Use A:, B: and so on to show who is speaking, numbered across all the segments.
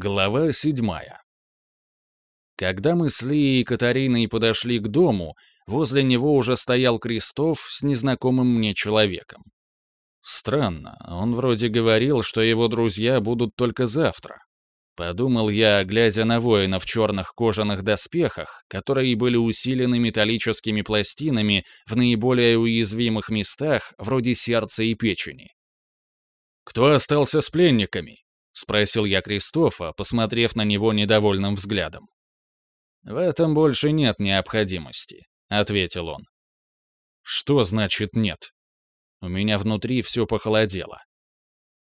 A: Глава седьмая. Когда мы с Лией и Катариной подошли к дому, возле него уже стоял Крестов с незнакомым мне человеком. Странно, он вроде говорил, что его друзья будут только завтра. Подумал я, глядя на воина в черных кожаных доспехах, которые были усилены металлическими пластинами в наиболее уязвимых местах, вроде сердца и печени. «Кто остался с пленниками?» — спросил я Кристофа, посмотрев на него недовольным взглядом. «В этом больше нет необходимости», — ответил он. «Что значит нет?» У меня внутри все похолодело.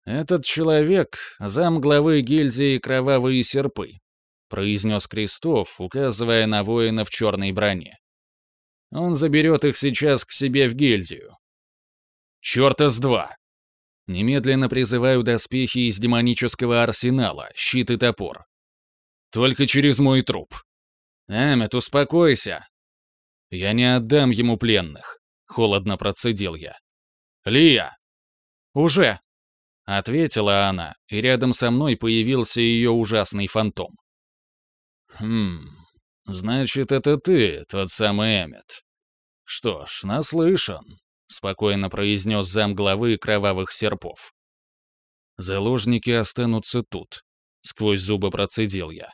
A: «Этот человек — зам главы гильдии «Кровавые серпы», — произнес Крестов, указывая на воина в черной броне. «Он заберет их сейчас к себе в гильдию». «Черта с два!» Немедленно призываю доспехи из демонического арсенала, щит и топор. Только через мой труп. Эммет, успокойся. Я не отдам ему пленных, холодно процедил я. Лия! Уже! Ответила она, и рядом со мной появился ее ужасный фантом. Хм, значит, это ты, тот самый Эммет. Что ж, наслышан. — спокойно произнес замглавы кровавых серпов. «Заложники останутся тут», — сквозь зубы процедил я.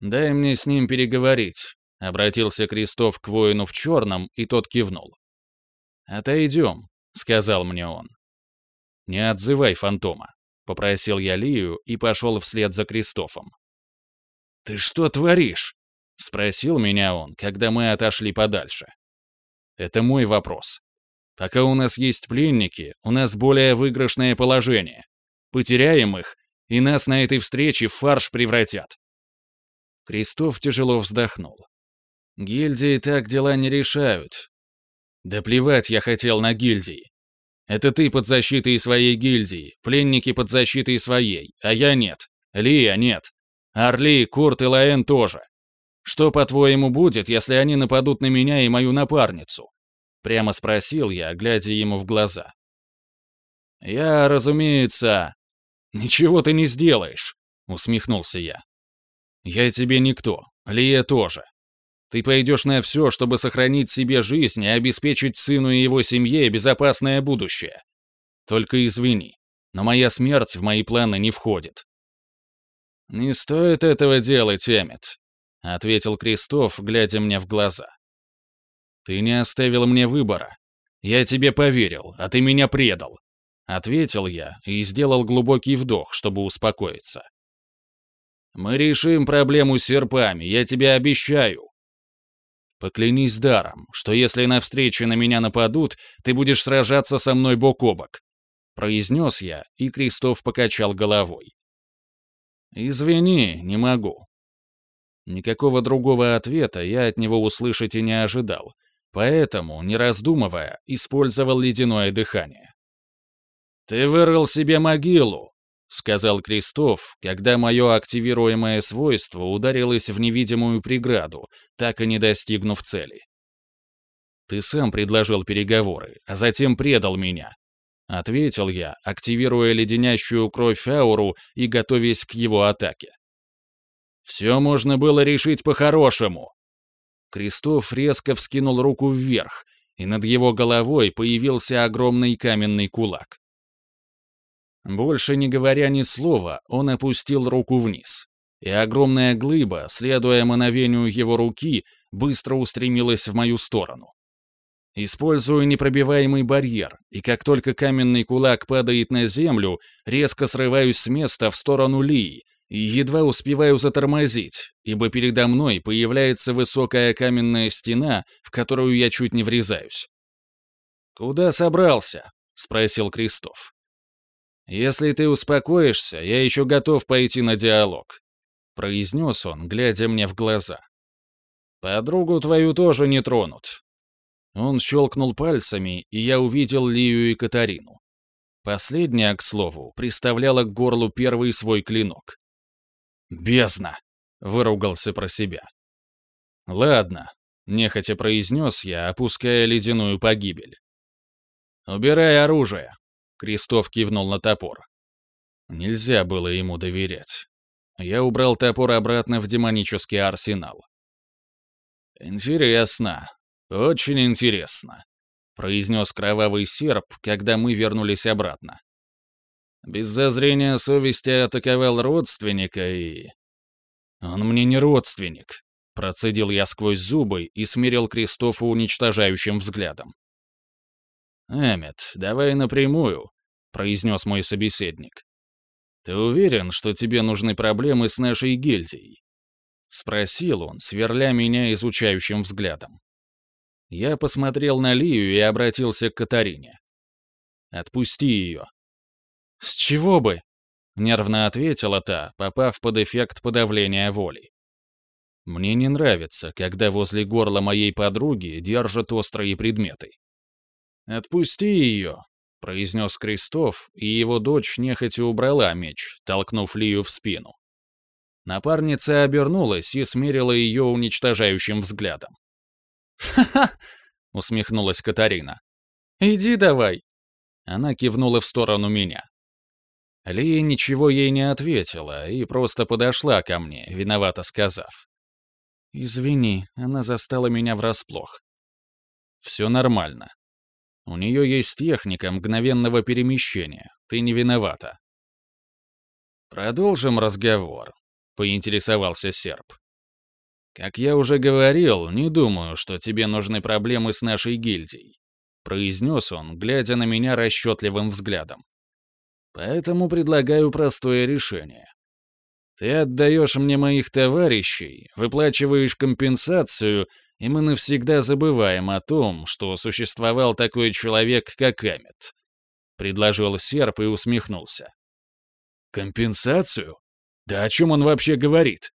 A: «Дай мне с ним переговорить», — обратился Крестов к воину в черном, и тот кивнул. «Отойдем», — сказал мне он. «Не отзывай фантома», — попросил я Лию и пошел вслед за Кристофом. «Ты что творишь?» — спросил меня он, когда мы отошли подальше. «Это мой вопрос. Пока у нас есть пленники, у нас более выигрышное положение. Потеряем их, и нас на этой встрече в фарш превратят». Крестов тяжело вздохнул. «Гильдии так дела не решают». «Да плевать я хотел на гильдии. Это ты под защитой своей гильдии, пленники под защитой своей, а я нет. Лия нет. Орли, Курт и Лаэн тоже. Что, по-твоему, будет, если они нападут на меня и мою напарницу? Прямо спросил я, глядя ему в глаза. «Я, разумеется...» «Ничего ты не сделаешь», — усмехнулся я. «Я тебе никто, Лия тоже. Ты пойдешь на все, чтобы сохранить себе жизнь и обеспечить сыну и его семье безопасное будущее. Только извини, но моя смерть в мои планы не входит». «Не стоит этого делать, Эммет», — ответил Крестов, глядя мне в глаза. «Ты не оставил мне выбора. Я тебе поверил, а ты меня предал», — ответил я и сделал глубокий вдох, чтобы успокоиться. «Мы решим проблему с серпами, я тебе обещаю». «Поклянись даром, что если на встрече на меня нападут, ты будешь сражаться со мной бок о бок», — произнес я, и Крестов покачал головой. «Извини, не могу». Никакого другого ответа я от него услышать и не ожидал, Поэтому, не раздумывая, использовал ледяное дыхание. «Ты вырыл себе могилу», — сказал Крестов, когда мое активируемое свойство ударилось в невидимую преграду, так и не достигнув цели. «Ты сам предложил переговоры, а затем предал меня», — ответил я, активируя леденящую кровь ауру и готовясь к его атаке. «Все можно было решить по-хорошему», Крестов резко вскинул руку вверх, и над его головой появился огромный каменный кулак. Больше не говоря ни слова, он опустил руку вниз, и огромная глыба, следуя мановению его руки, быстро устремилась в мою сторону. Использую непробиваемый барьер, и как только каменный кулак падает на землю, резко срываюсь с места в сторону Лии, и едва успеваю затормозить, ибо передо мной появляется высокая каменная стена, в которую я чуть не врезаюсь. «Куда собрался?» — спросил Крестов. «Если ты успокоишься, я еще готов пойти на диалог», — произнес он, глядя мне в глаза. «Подругу твою тоже не тронут». Он щелкнул пальцами, и я увидел Лию и Катарину. Последняя, к слову, приставляла к горлу первый свой клинок. «Бездна!» — выругался про себя. «Ладно», — нехотя произнес я, опуская ледяную погибель. «Убирай оружие», — Крестов кивнул на топор. Нельзя было ему доверять. Я убрал топор обратно в демонический арсенал. «Интересно. Очень интересно», — произнес кровавый серп, когда мы вернулись обратно. Без зазрения совести атаковал родственника и... «Он мне не родственник», — процедил я сквозь зубы и смирил Кристофа уничтожающим взглядом. «Эммет, давай напрямую», — произнес мой собеседник. «Ты уверен, что тебе нужны проблемы с нашей гильдией?» — спросил он, сверля меня изучающим взглядом. Я посмотрел на Лию и обратился к Катарине. «Отпусти ее». «С чего бы?» — нервно ответила та, попав под эффект подавления воли. «Мне не нравится, когда возле горла моей подруги держат острые предметы». «Отпусти ее», — произнес Крестов, и его дочь нехотя убрала меч, толкнув Лию в спину. Напарница обернулась и смерила ее уничтожающим взглядом. «Ха-ха!» — усмехнулась Катарина. «Иди давай!» Она кивнула в сторону меня. Лия ничего ей не ответила и просто подошла ко мне, виновато сказав. «Извини, она застала меня врасплох». «Все нормально. У нее есть техника мгновенного перемещения. Ты не виновата». «Продолжим разговор», — поинтересовался серб. «Как я уже говорил, не думаю, что тебе нужны проблемы с нашей гильдией», — произнес он, глядя на меня расчетливым взглядом. Поэтому предлагаю простое решение. Ты отдаешь мне моих товарищей, выплачиваешь компенсацию, и мы навсегда забываем о том, что существовал такой человек, как Эммет. Предложил серп и усмехнулся. Компенсацию? Да о чем он вообще говорит?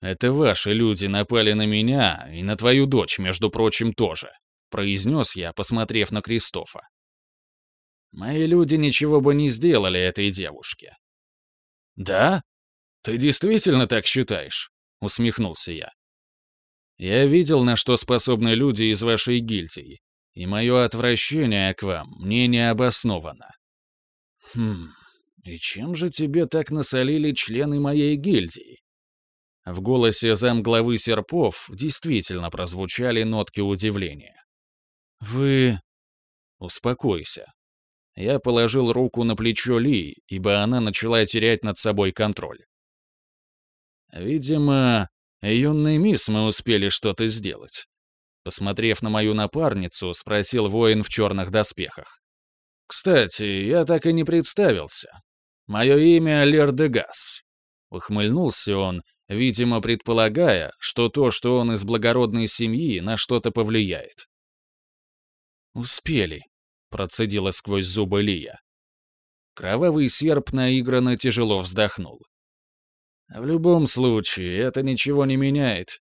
A: Это ваши люди напали на меня и на твою дочь, между прочим, тоже, произнес я, посмотрев на Кристофа. Мои люди ничего бы не сделали этой девушке. «Да? Ты действительно так считаешь?» — усмехнулся я. «Я видел, на что способны люди из вашей гильдии, и мое отвращение к вам мне не обосновано». «Хм, и чем же тебе так насолили члены моей гильдии?» В голосе замглавы Серпов действительно прозвучали нотки удивления. «Вы...» «Успокойся. Я положил руку на плечо Ли, ибо она начала терять над собой контроль. Видимо, юный мисс мы успели что-то сделать. Посмотрев на мою напарницу, спросил воин в черных доспехах. «Кстати, я так и не представился. Мое имя Лердегас». Ухмыльнулся он, видимо, предполагая, что то, что он из благородной семьи, на что-то повлияет. «Успели», процедила сквозь зубы Лия. Кровавый серп наигранно тяжело вздохнул. В любом случае, это ничего не меняет.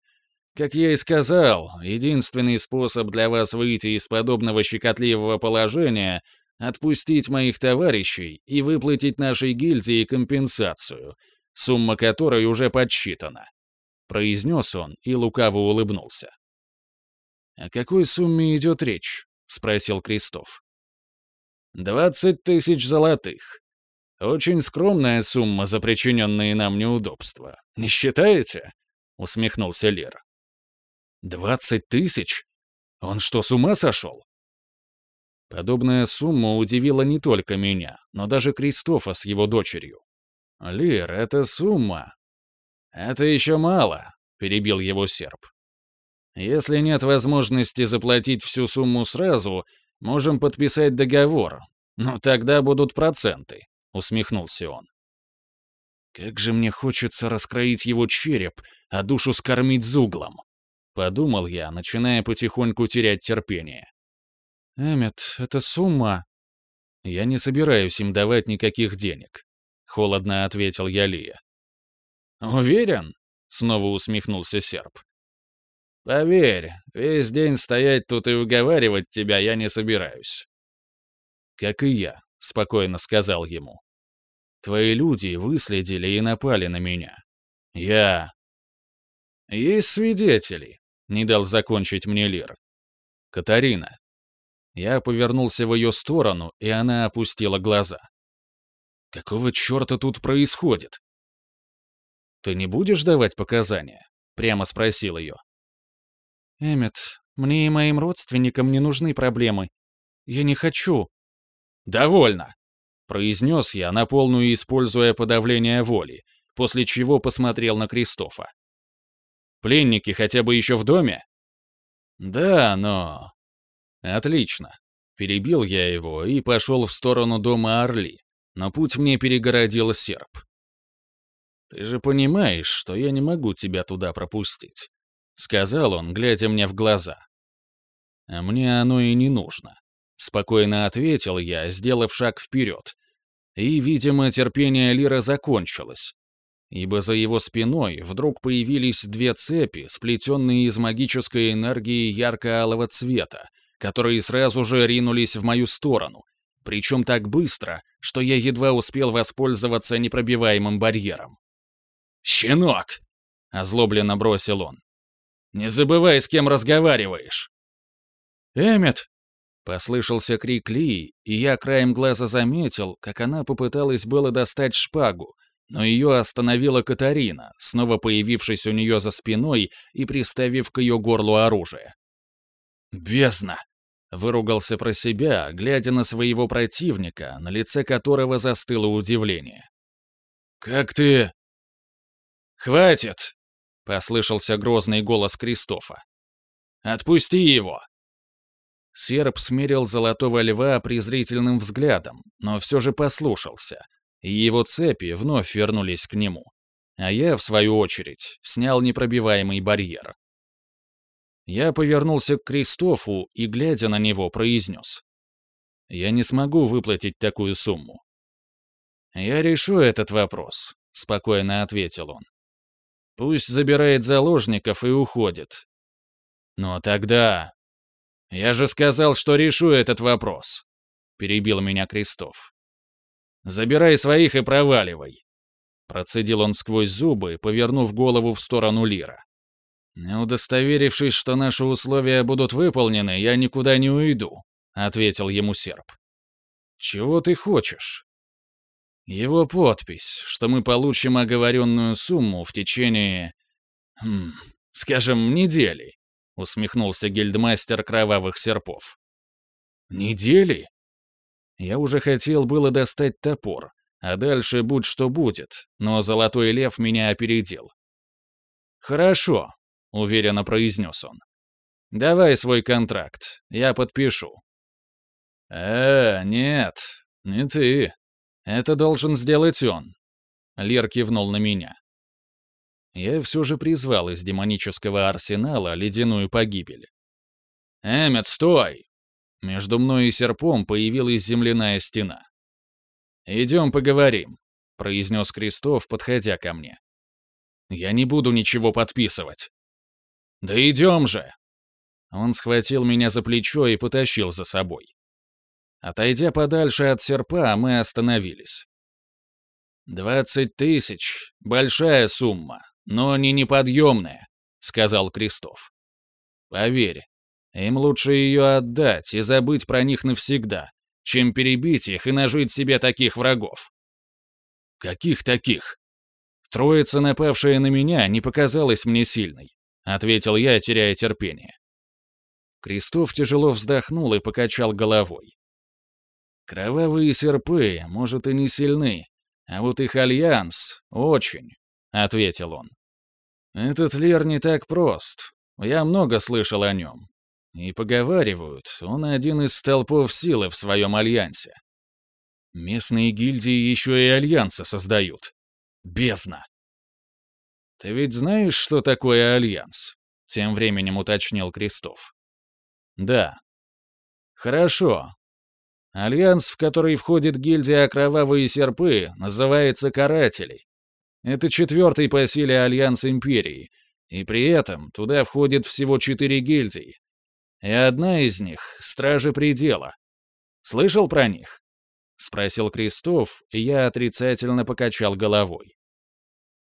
A: Как я и сказал, единственный способ для вас выйти из подобного щекотливого положения — отпустить моих товарищей и выплатить нашей гильдии компенсацию, сумма которой уже подсчитана», — произнес он и лукаво улыбнулся. «О какой сумме идет речь?» — спросил Кристоф. 20 тысяч золотых. Очень скромная сумма за причиненные нам неудобства. Не считаете?» — усмехнулся Лер. «Двадцать тысяч? Он что, с ума сошел?» Подобная сумма удивила не только меня, но даже Кристофа с его дочерью. «Лир, это сумма!» «Это еще мало», — перебил его серб. «Если нет возможности заплатить всю сумму сразу, Можем подписать договор. Но тогда будут проценты», — усмехнулся он. «Как же мне хочется раскроить его череп, а душу скормить зуглом», — подумал я, начиная потихоньку терять терпение. «Эммет, это сумма...» «Я не собираюсь им давать никаких денег», — холодно ответил я Лия. «Уверен?» — снова усмехнулся серп. Поверь, весь день стоять тут и уговаривать тебя я не собираюсь. Как и я, спокойно сказал ему. Твои люди выследили и напали на меня. Я... Есть свидетели, не дал закончить мне Лир. Катарина. Я повернулся в ее сторону, и она опустила глаза. Какого черта тут происходит? ты не будешь давать показания?» — прямо спросил ее.
B: «Эммет, мне и моим родственникам не нужны проблемы. Я не хочу».
A: «Довольно!» — произнес я, на полную используя подавление воли, после чего посмотрел на Кристофа. «Пленники хотя бы еще в доме?» «Да, но...» «Отлично. Перебил я его и пошел в сторону дома Орли, но путь мне перегородил серп. «Ты же понимаешь, что я не могу тебя туда пропустить», — сказал он, глядя мне в глаза. «А мне оно и не нужно», — спокойно ответил я, сделав шаг вперед. И, видимо, терпение Лира закончилось, ибо за его спиной вдруг появились две цепи, сплетенные из магической энергии ярко-алого цвета, которые сразу же ринулись в мою сторону, причем так быстро, что я едва успел воспользоваться непробиваемым барьером. «Щенок!» — озлобленно бросил он. «Не забывай, с кем разговариваешь!»
B: «Эммет!»
A: — послышался крик Ли, и я краем глаза заметил, как она попыталась было достать шпагу, но ее остановила Катарина, снова появившись у нее за спиной и приставив к ее горлу оружие. «Бездна!» — выругался про себя, глядя на своего противника, на лице которого застыло удивление. «Как ты...» «Хватит!» — послышался грозный голос Кристофа. «Отпусти его!» Серб смерил золотого льва презрительным взглядом, но все же послушался, и его цепи вновь вернулись к нему. А я, в свою очередь, снял непробиваемый барьер. Я повернулся к Кристофу и, глядя на него, произнес. «Я не смогу выплатить такую сумму». «Я решу этот вопрос», — спокойно ответил он. «Пусть забирает заложников и уходит». «Но тогда...» «Я же сказал, что решу этот вопрос», — перебил меня Кристоф. «Забирай своих и проваливай», — процедил он сквозь зубы, повернув голову в сторону Лира. «Не удостоверившись, что наши условия будут выполнены, я никуда не уйду», — ответил ему серп. «Чего ты хочешь?» «Его подпись, что мы получим оговоренную сумму в течение... Хм, скажем, недели», — усмехнулся гильдмастер кровавых серпов. «Недели?» Я уже хотел было достать топор, а дальше будь что будет, но Золотой Лев меня опередил. «Хорошо», — уверенно произнес он. «Давай свой контракт, я подпишу». «Э, нет, не ты. Это должен сделать он». Лер кивнул на меня. Я все же призвал из демонического арсенала ледяную погибель. «Эммет, стой!» Между мной и серпом появилась земляная стена. «Идем поговорим», — произнес Крестов, подходя ко мне. «Я не буду ничего подписывать», «Да идем же!» Он схватил меня за плечо и потащил за собой. Отойдя подальше от серпа, мы остановились. «Двадцать тысяч — большая сумма, но не неподъемная», — сказал Крестов. «Поверь, им лучше ее отдать и забыть про них навсегда, чем перебить их и нажить себе таких врагов». «Каких таких?» Троица, напавшая на меня, не показалась мне сильной ответил я, теряя терпение. Крестов тяжело вздохнул и покачал головой. Кровавые серпы, может, и не сильны, а вот их альянс — очень, — ответил он. Этот Лер не так прост. Я много слышал о нем. И поговаривают, он один из столпов силы в своем альянсе. Местные гильдии еще и альянсы создают. Бездна. «Ты ведь знаешь, что такое альянс?» — тем временем уточнил Крестов. «Да». «Хорошо. Альянс, в который входит гильдия Кровавые Серпы, называется Каратели. Это четвертый по силе Альянс Империи, и при этом туда входит всего четыре гильдии. И одна из них — Стражи Предела. Слышал про них?» — спросил Крестов, и я отрицательно покачал головой.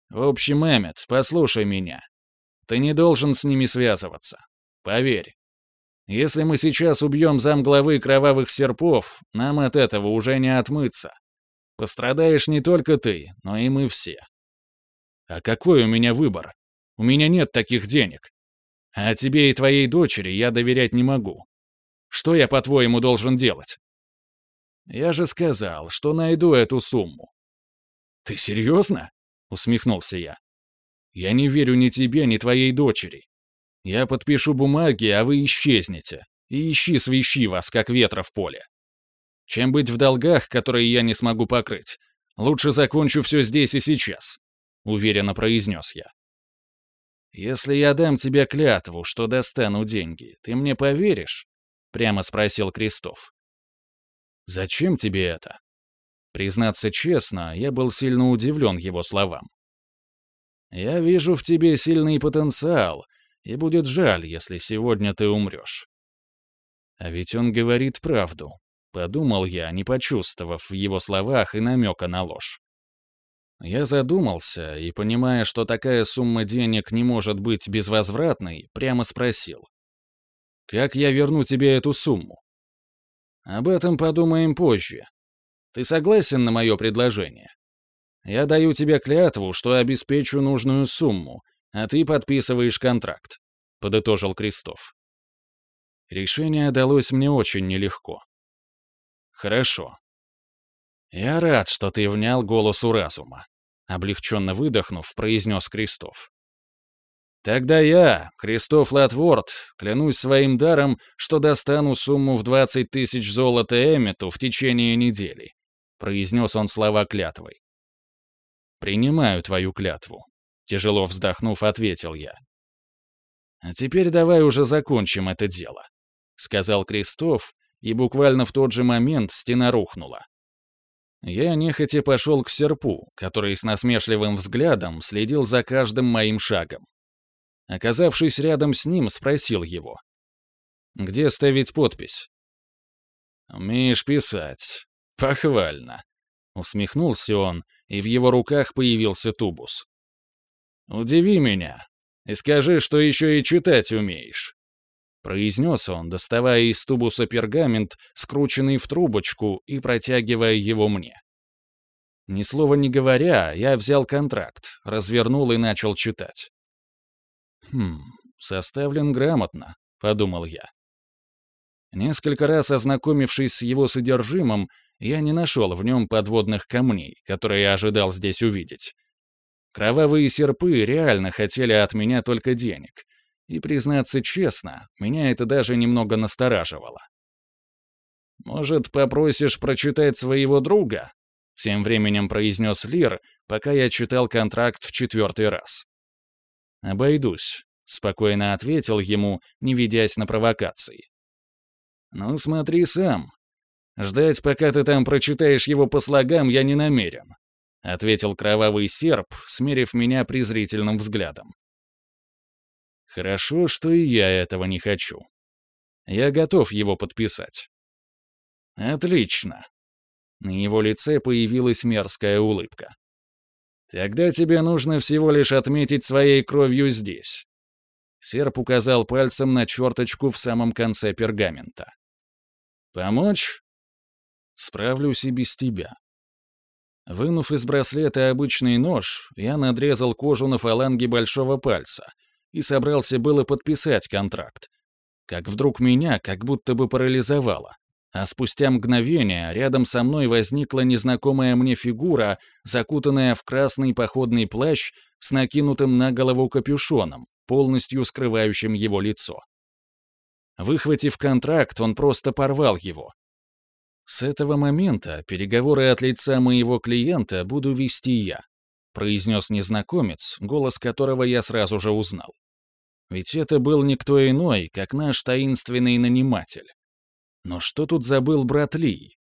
A: В общем, Эммет, послушай меня. Ты не должен с ними связываться. Поверь. Если мы сейчас убьем замглавы кровавых серпов, нам от этого уже не отмыться. Пострадаешь не только ты, но и мы все. А какой у меня выбор? У меня нет таких денег. А тебе и твоей дочери я доверять не могу. Что я, по-твоему, должен делать? Я же сказал, что найду эту сумму. Ты серьезно? Усмехнулся я. Я не верю ни тебе, ни твоей дочери. Я подпишу бумаги, а вы исчезнете. И ищи свищи вас, как ветра в поле. Чем быть в долгах, которые я не смогу покрыть, лучше закончу все здесь и сейчас», — уверенно произнес я. «Если я дам тебе клятву, что достану деньги, ты мне поверишь?» — прямо спросил Крестов. «Зачем тебе это?» Признаться честно, я был сильно удивлен его словам. «Я вижу в тебе сильный потенциал, и будет жаль, если сегодня ты умрешь». А ведь он говорит правду. Подумал я, не почувствовав в его словах и намека на ложь. Я задумался и, понимая, что такая сумма денег не может быть безвозвратной, прямо спросил. «Как я верну тебе эту сумму?» «Об этом подумаем позже. Ты согласен на мое предложение? Я даю тебе клятву, что обеспечу нужную сумму, а ты подписываешь контракт», — подытожил Крестов. Решение далось мне очень нелегко. Хорошо. Я рад, что ты внял голосу разума. Облегченно выдохнув, произнес Крестов. Тогда я, Крестов Латворд, клянусь своим даром, что достану сумму в 20 тысяч золота Эммету в течение недели, произнес он слова клятвой. Принимаю твою клятву. Тяжело вздохнув, ответил я. А теперь давай уже закончим это дело, сказал Крестов и буквально в тот же момент стена рухнула. Я нехотя пошел к серпу, который с насмешливым взглядом следил за каждым моим шагом. Оказавшись рядом с ним, спросил его. «Где ставить подпись?» «Умеешь писать. Похвально», — усмехнулся он, и в его руках появился тубус. «Удиви меня и скажи, что еще и читать умеешь» произнес он, доставая из тубуса пергамент, скрученный в трубочку, и протягивая его мне. Ни слова не говоря, я взял контракт, развернул и начал читать. «Хм, составлен грамотно», — подумал я. Несколько раз ознакомившись с его содержимым, я не нашел в нем подводных камней, которые я ожидал здесь увидеть. Кровавые серпы реально хотели от меня только денег, и, признаться честно, меня это даже немного настораживало. «Может, попросишь прочитать своего друга?» — тем временем произнес Лир, пока я читал контракт в четвертый раз. «Обойдусь», — спокойно ответил ему, не ведясь на провокации. «Ну, смотри сам. Ждать, пока ты там прочитаешь его по слогам, я не намерен», — ответил кровавый серп, смерив меня презрительным взглядом. Хорошо, что и я этого не хочу. Я готов его подписать. Отлично. На его лице появилась мерзкая улыбка. Тогда тебе нужно всего лишь отметить своей кровью здесь. Серп указал пальцем на черточку в самом конце пергамента. «Помочь?» «Справлюсь и без тебя». Вынув из браслета обычный нож, я надрезал кожу на фаланге большого пальца — и собрался было подписать контракт. Как вдруг меня как будто бы парализовало. А спустя мгновение рядом со мной возникла незнакомая мне фигура, закутанная в красный походный плащ с накинутым на голову капюшоном, полностью скрывающим его лицо. Выхватив контракт, он просто порвал его. С этого момента переговоры от лица моего клиента буду вести я произнес незнакомец, голос которого я сразу же узнал. Ведь это был никто иной, как наш таинственный наниматель. Но что тут забыл брат Ли?